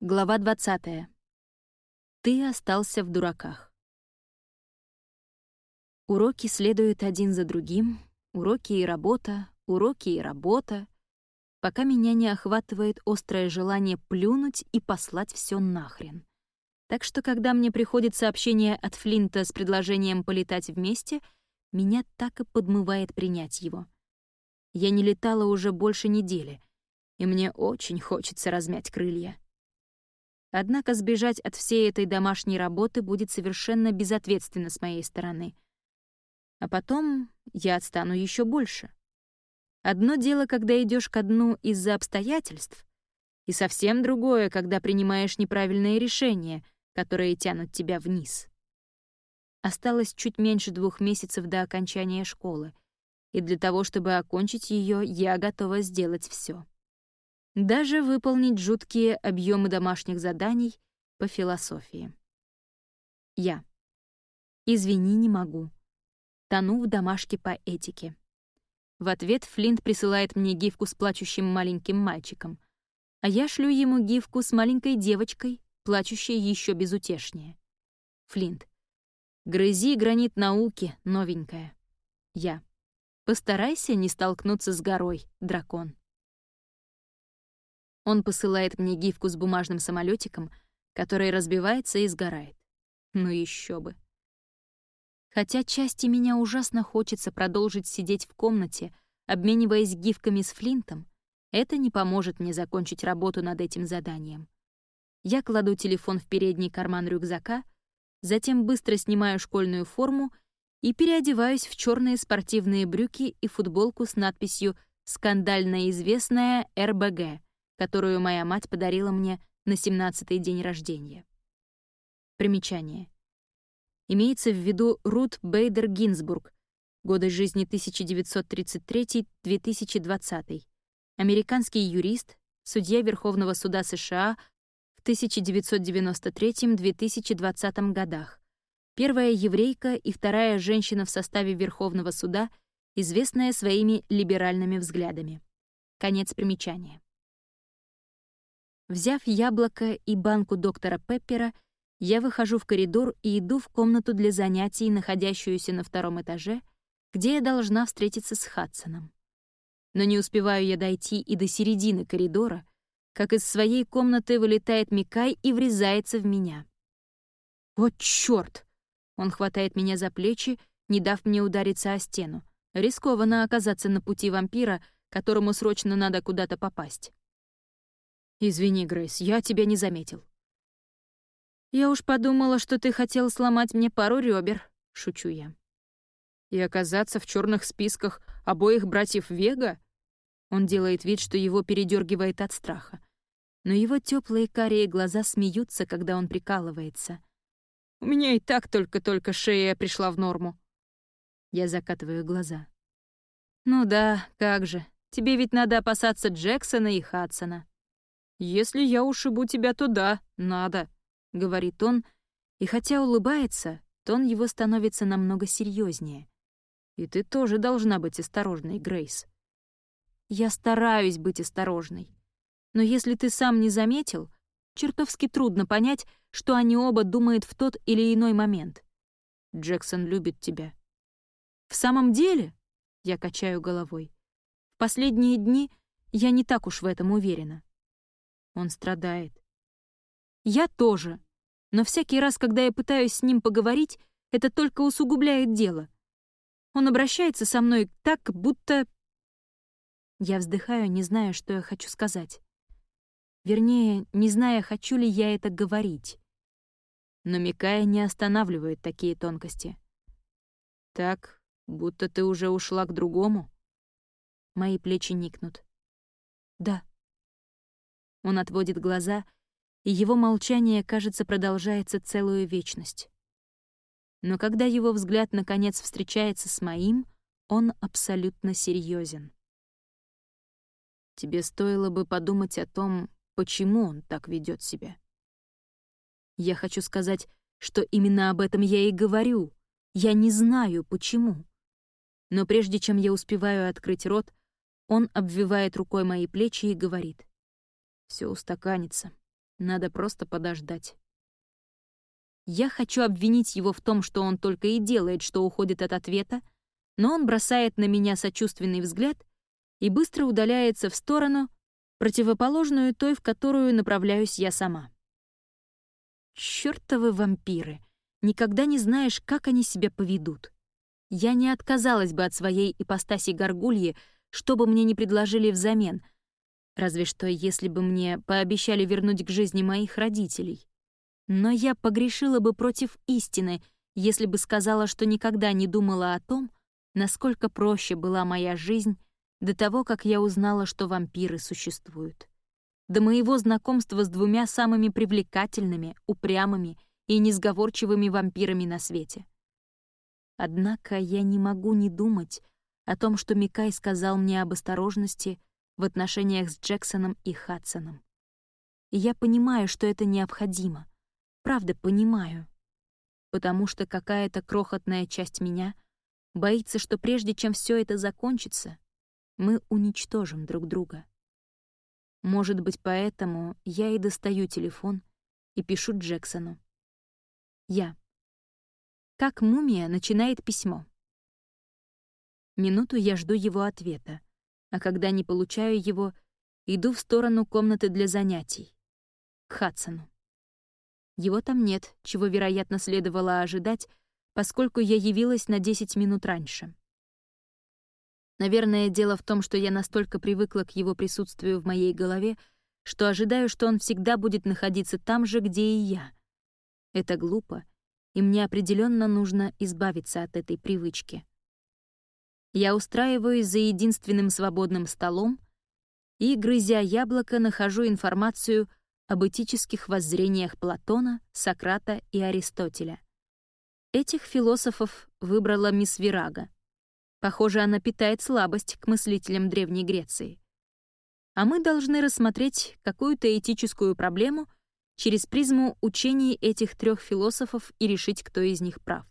Глава 20. Ты остался в дураках. Уроки следуют один за другим, уроки и работа, уроки и работа, пока меня не охватывает острое желание плюнуть и послать все нахрен. Так что, когда мне приходит сообщение от Флинта с предложением полетать вместе, меня так и подмывает принять его. Я не летала уже больше недели, и мне очень хочется размять крылья. Однако сбежать от всей этой домашней работы будет совершенно безответственно с моей стороны. А потом я отстану еще больше. Одно дело, когда идешь ко дну из-за обстоятельств, и совсем другое, когда принимаешь неправильные решения, которые тянут тебя вниз. Осталось чуть меньше двух месяцев до окончания школы, и для того, чтобы окончить ее, я готова сделать все даже выполнить жуткие объемы домашних заданий по философии. Я. Извини, не могу. Тону в домашке по этике. В ответ Флинт присылает мне гифку с плачущим маленьким мальчиком, а я шлю ему гифку с маленькой девочкой, плачущей еще безутешнее. Флинт. Грызи гранит науки, новенькая. Я. Постарайся не столкнуться с горой, дракон. Он посылает мне гифку с бумажным самолетиком, который разбивается и сгорает. Ну еще бы. Хотя части меня ужасно хочется продолжить сидеть в комнате, обмениваясь гифками с Флинтом, это не поможет мне закончить работу над этим заданием. Я кладу телефон в передний карман рюкзака, затем быстро снимаю школьную форму и переодеваюсь в черные спортивные брюки и футболку с надписью «Скандально известная РБГ», которую моя мать подарила мне на 17-й день рождения. Примечание. Имеется в виду Рут Бейдер Гинзбург, годы жизни 1933-2020, американский юрист, судья Верховного суда США в 1993-2020 годах, первая еврейка и вторая женщина в составе Верховного суда, известная своими либеральными взглядами. Конец примечания. Взяв яблоко и банку доктора Пеппера, я выхожу в коридор и иду в комнату для занятий, находящуюся на втором этаже, где я должна встретиться с Хадсоном. Но не успеваю я дойти и до середины коридора, как из своей комнаты вылетает Микай и врезается в меня. «О, чёрт!» Он хватает меня за плечи, не дав мне удариться о стену. Рискованно оказаться на пути вампира, которому срочно надо куда-то попасть. «Извини, Грейс, я тебя не заметил». «Я уж подумала, что ты хотел сломать мне пару ребер, шучу я. «И оказаться в черных списках обоих братьев Вега?» Он делает вид, что его передергивает от страха. Но его теплые карие глаза смеются, когда он прикалывается. «У меня и так только-только шея пришла в норму». Я закатываю глаза. «Ну да, как же. Тебе ведь надо опасаться Джексона и Хадсона». «Если я ушибу тебя, то да, надо», — говорит он, и хотя улыбается, тон его становится намного серьезнее. «И ты тоже должна быть осторожной, Грейс». «Я стараюсь быть осторожной. Но если ты сам не заметил, чертовски трудно понять, что они оба думают в тот или иной момент. Джексон любит тебя». «В самом деле?» — я качаю головой. «В последние дни я не так уж в этом уверена». Он страдает. Я тоже. Но всякий раз, когда я пытаюсь с ним поговорить, это только усугубляет дело. Он обращается со мной так, будто... Я вздыхаю, не зная, что я хочу сказать. Вернее, не зная, хочу ли я это говорить. Но Микая не останавливает такие тонкости. Так, будто ты уже ушла к другому. Мои плечи никнут. Да. Он отводит глаза, и его молчание, кажется, продолжается целую вечность. Но когда его взгляд наконец встречается с моим, он абсолютно серьезен. Тебе стоило бы подумать о том, почему он так ведет себя. Я хочу сказать, что именно об этом я и говорю. Я не знаю, почему. Но прежде чем я успеваю открыть рот, он обвивает рукой мои плечи и говорит. Все устаканится. Надо просто подождать. Я хочу обвинить его в том, что он только и делает, что уходит от ответа, но он бросает на меня сочувственный взгляд и быстро удаляется в сторону, противоположную той, в которую направляюсь я сама. Чёртовы вампиры! Никогда не знаешь, как они себя поведут. Я не отказалась бы от своей ипостаси горгульи, что бы мне ни предложили взамен, разве что если бы мне пообещали вернуть к жизни моих родителей. Но я погрешила бы против истины, если бы сказала, что никогда не думала о том, насколько проще была моя жизнь до того, как я узнала, что вампиры существуют. До моего знакомства с двумя самыми привлекательными, упрямыми и несговорчивыми вампирами на свете. Однако я не могу не думать о том, что Микай сказал мне об осторожности в отношениях с Джексоном и Хадсоном. И я понимаю, что это необходимо — Правда, понимаю. Потому что какая-то крохотная часть меня боится, что прежде чем все это закончится, мы уничтожим друг друга. Может быть, поэтому я и достаю телефон и пишу Джексону. Я. Как мумия начинает письмо. Минуту я жду его ответа, а когда не получаю его, иду в сторону комнаты для занятий. К Хадсону. Его там нет, чего, вероятно, следовало ожидать, поскольку я явилась на 10 минут раньше. Наверное, дело в том, что я настолько привыкла к его присутствию в моей голове, что ожидаю, что он всегда будет находиться там же, где и я. Это глупо, и мне определенно нужно избавиться от этой привычки. Я устраиваюсь за единственным свободным столом и, грызя яблоко, нахожу информацию об этических воззрениях Платона, Сократа и Аристотеля. Этих философов выбрала мисс Вирага. Похоже, она питает слабость к мыслителям Древней Греции. А мы должны рассмотреть какую-то этическую проблему через призму учений этих трех философов и решить, кто из них прав.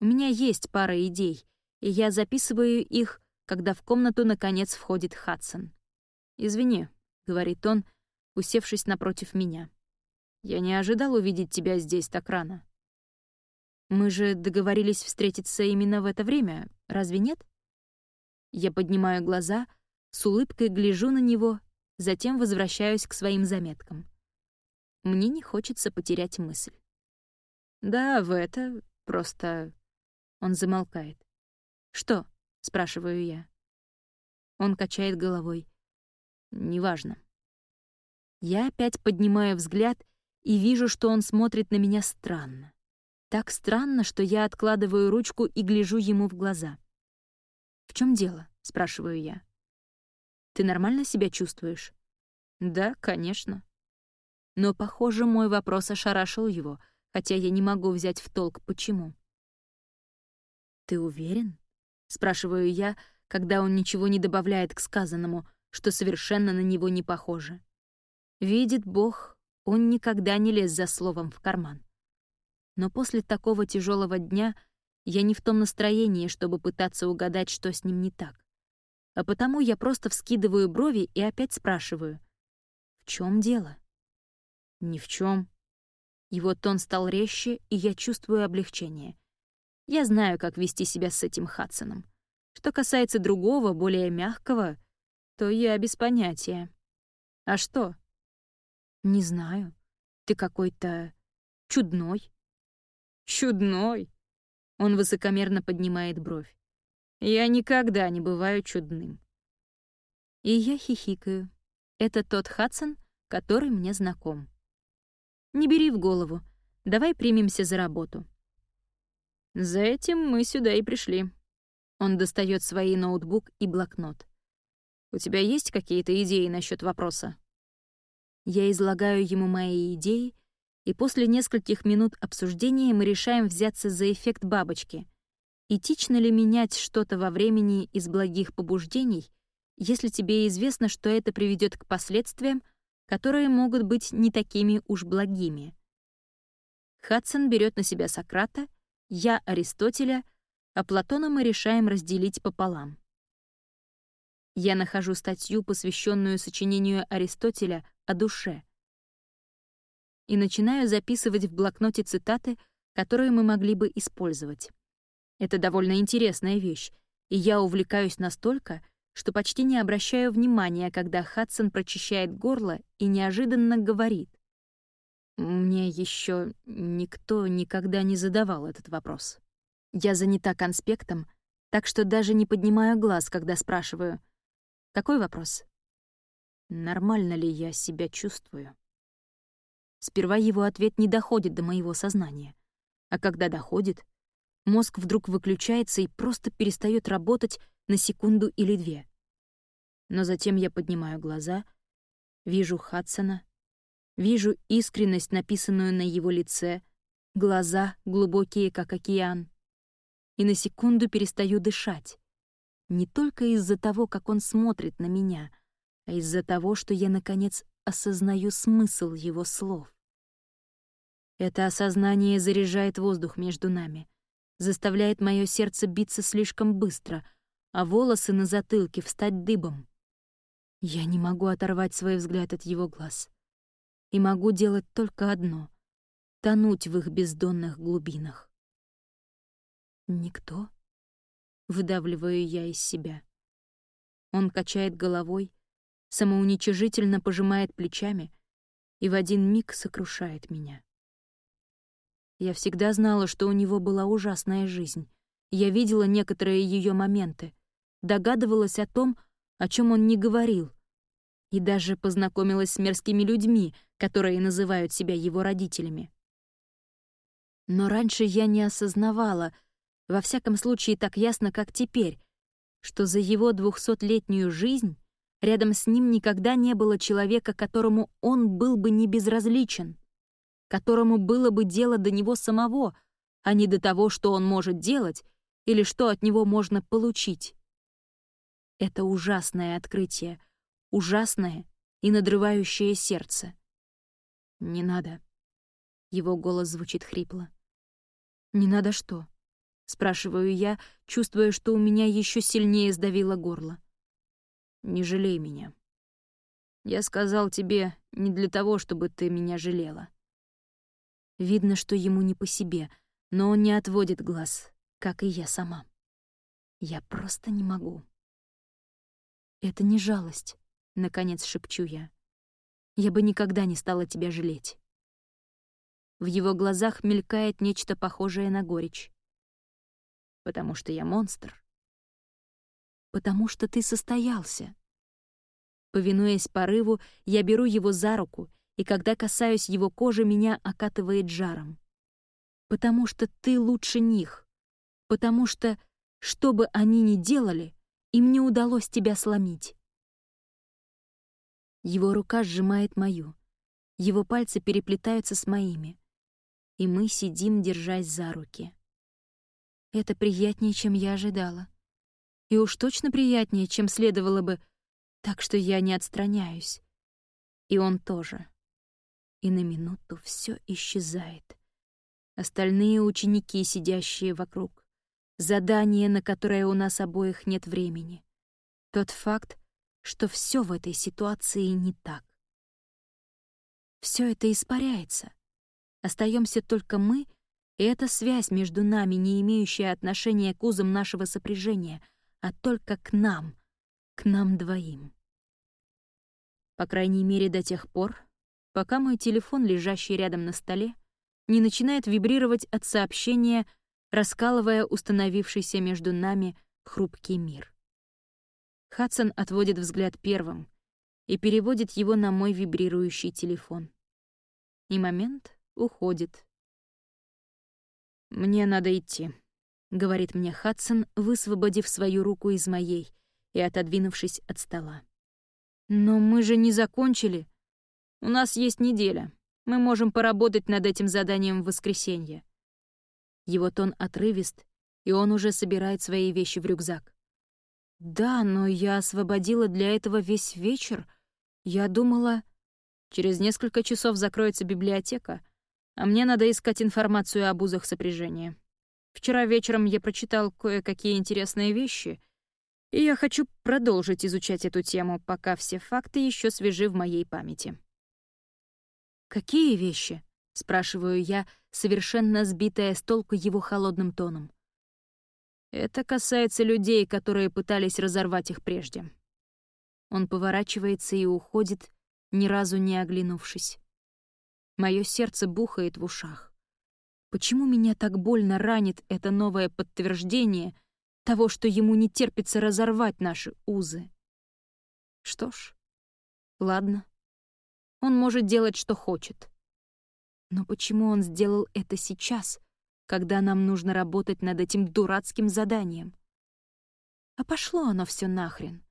У меня есть пара идей, и я записываю их, когда в комнату наконец входит Хадсон. «Извини», — говорит он, — усевшись напротив меня. «Я не ожидал увидеть тебя здесь так рано». «Мы же договорились встретиться именно в это время, разве нет?» Я поднимаю глаза, с улыбкой гляжу на него, затем возвращаюсь к своим заметкам. Мне не хочется потерять мысль. «Да, в это просто...» Он замолкает. «Что?» — спрашиваю я. Он качает головой. «Неважно». Я опять поднимаю взгляд и вижу, что он смотрит на меня странно. Так странно, что я откладываю ручку и гляжу ему в глаза. «В чем дело?» — спрашиваю я. «Ты нормально себя чувствуешь?» «Да, конечно». Но, похоже, мой вопрос ошарашил его, хотя я не могу взять в толк, почему. «Ты уверен?» — спрашиваю я, когда он ничего не добавляет к сказанному, что совершенно на него не похоже. Видит Бог, он никогда не лез за словом в карман. Но после такого тяжелого дня я не в том настроении, чтобы пытаться угадать, что с ним не так. А потому я просто вскидываю брови и опять спрашиваю. «В чем дело?» «Ни в чем. Его тон стал резче, и я чувствую облегчение. Я знаю, как вести себя с этим Хадсоном. Что касается другого, более мягкого, то я без понятия. А что? «Не знаю. Ты какой-то чудной». «Чудной?» Он высокомерно поднимает бровь. «Я никогда не бываю чудным». И я хихикаю. Это тот Хадсон, который мне знаком. Не бери в голову. Давай примемся за работу. За этим мы сюда и пришли. Он достает свои ноутбук и блокнот. У тебя есть какие-то идеи насчет вопроса? Я излагаю ему мои идеи, и после нескольких минут обсуждения мы решаем взяться за эффект бабочки. Этично ли менять что-то во времени из благих побуждений, если тебе известно, что это приведет к последствиям, которые могут быть не такими уж благими? Хадсон берет на себя Сократа, я — Аристотеля, а Платона мы решаем разделить пополам. Я нахожу статью, посвященную сочинению Аристотеля о душе. и начинаю записывать в блокноте цитаты, которые мы могли бы использовать. Это довольно интересная вещь, и я увлекаюсь настолько, что почти не обращаю внимания, когда Хадсон прочищает горло и неожиданно говорит. Мне еще никто никогда не задавал этот вопрос. Я занята конспектом, так что даже не поднимаю глаз, когда спрашиваю. Какой вопрос? Нормально ли я себя чувствую? Сперва его ответ не доходит до моего сознания. А когда доходит, мозг вдруг выключается и просто перестает работать на секунду или две. Но затем я поднимаю глаза, вижу Хадсона, вижу искренность, написанную на его лице, глаза глубокие, как океан, и на секунду перестаю дышать. Не только из-за того, как он смотрит на меня, а из-за того, что я, наконец, осознаю смысл его слов. Это осознание заряжает воздух между нами, заставляет мое сердце биться слишком быстро, а волосы на затылке встать дыбом. Я не могу оторвать свой взгляд от его глаз. И могу делать только одно — тонуть в их бездонных глубинах. «Никто?» — выдавливаю я из себя. Он качает головой, самоуничижительно пожимает плечами и в один миг сокрушает меня. Я всегда знала, что у него была ужасная жизнь. Я видела некоторые ее моменты, догадывалась о том, о чем он не говорил, и даже познакомилась с мерзкими людьми, которые называют себя его родителями. Но раньше я не осознавала, во всяком случае так ясно, как теперь, что за его двухсотлетнюю жизнь рядом с ним никогда не было человека, которому он был бы не безразличен, которому было бы дело до него самого, а не до того, что он может делать или что от него можно получить. Это ужасное открытие, ужасное и надрывающее сердце. «Не надо». Его голос звучит хрипло. «Не надо что?» — спрашиваю я, чувствуя, что у меня еще сильнее сдавило горло. «Не жалей меня. Я сказал тебе не для того, чтобы ты меня жалела». Видно, что ему не по себе, но он не отводит глаз, как и я сама. Я просто не могу. Это не жалость. — наконец шепчу я. «Я бы никогда не стала тебя жалеть». В его глазах мелькает нечто похожее на горечь. «Потому что я монстр». «Потому что ты состоялся». Повинуясь порыву, я беру его за руку, и когда касаюсь его кожи, меня окатывает жаром. «Потому что ты лучше них. Потому что, что бы они ни делали, им не удалось тебя сломить. Его рука сжимает мою. Его пальцы переплетаются с моими. И мы сидим, держась за руки. Это приятнее, чем я ожидала. И уж точно приятнее, чем следовало бы, так что я не отстраняюсь. И он тоже. И на минуту все исчезает. Остальные ученики, сидящие вокруг. Задание, на которое у нас обоих нет времени. Тот факт, что все в этой ситуации не так. Все это испаряется. Остаемся только мы, и эта связь между нами, не имеющая отношения к узам нашего сопряжения, а только к нам, к нам двоим. По крайней мере, до тех пор, пока мой телефон, лежащий рядом на столе, не начинает вибрировать от сообщения, раскалывая установившийся между нами хрупкий мир. Хадсон отводит взгляд первым и переводит его на мой вибрирующий телефон. И момент уходит. «Мне надо идти», — говорит мне Хадсон, высвободив свою руку из моей и отодвинувшись от стола. «Но мы же не закончили. У нас есть неделя. Мы можем поработать над этим заданием в воскресенье». Его тон отрывист, и он уже собирает свои вещи в рюкзак. «Да, но я освободила для этого весь вечер. Я думала...» «Через несколько часов закроется библиотека, а мне надо искать информацию об узах сопряжения. Вчера вечером я прочитал кое-какие интересные вещи, и я хочу продолжить изучать эту тему, пока все факты еще свежи в моей памяти». «Какие вещи?» — спрашиваю я, совершенно сбитая с толку его холодным тоном. «Это касается людей, которые пытались разорвать их прежде». Он поворачивается и уходит, ни разу не оглянувшись. Мое сердце бухает в ушах. Почему меня так больно ранит это новое подтверждение того, что ему не терпится разорвать наши узы? Что ж, ладно. Он может делать, что хочет. Но почему он сделал это сейчас, когда нам нужно работать над этим дурацким заданием? А пошло оно все нахрен.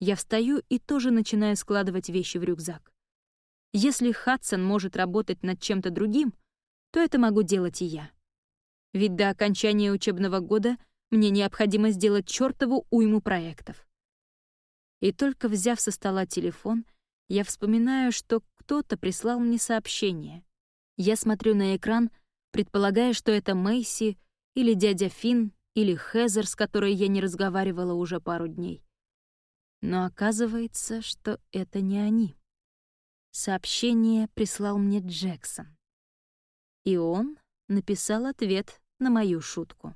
Я встаю и тоже начинаю складывать вещи в рюкзак. Если Хадсон может работать над чем-то другим, то это могу делать и я. Ведь до окончания учебного года мне необходимо сделать чертову уйму проектов. И только взяв со стола телефон, я вспоминаю, что кто-то прислал мне сообщение. Я смотрю на экран, предполагая, что это Мэйси или дядя Финн или Хезер, с которой я не разговаривала уже пару дней. Но оказывается, что это не они. Сообщение прислал мне Джексон. И он написал ответ на мою шутку.